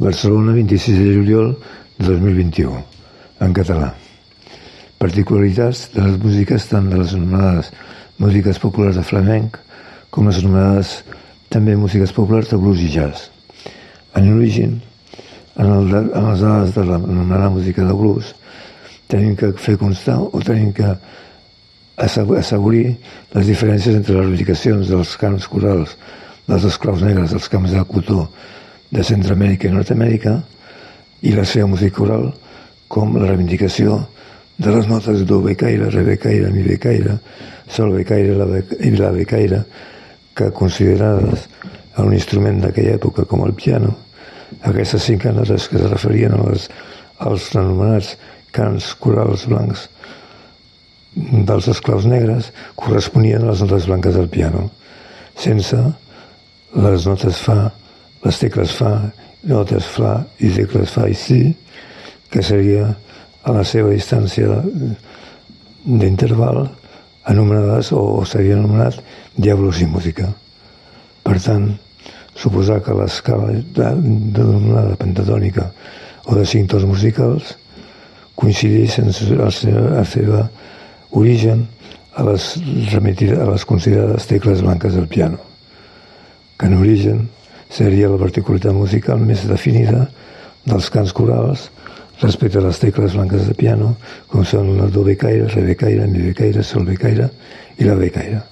Barcelona, 26 de juliol de 2021, en català. Particularitats de les músiques tant de les anomenades músiques populars de flamenc com les anomenades també músiques populars de blues i jazz. En origen, en, el, en les dades de l'anomenada música de blues, tenim que fer constar o tenim que assegurir les diferències entre les reivindicacions dels cants corals dels esclaus negres dels camps de cotó de Centroamèrica i Nord-Amèrica i la seva música com la reivindicació de les notes do becaire, re becaire, mi becaire, sol becaire la i la becaire, que considerades un instrument d'aquella època com el piano, aquestes cinc notes que es referien als, als anomenats cants corals blancs dels esclaus negres corresponien a les notes blanques del piano, sense les notes fa les tecles fa, notes fa i tecles fa i si, que seria a la seva distància d'interval anomenades o seria anomenat diablos i música. Per tant, suposar que l'escala denominada pentatònica o de cinc tons musicals coincideix en la seva, la origen a les, a les considerades tecles blanques del piano, que en origen seria la particularitat musical més definida dels cants corals respecte a les tecles blanques de piano, com són la do becaire, re becaire, mi becaire, sol becaire i la becaire.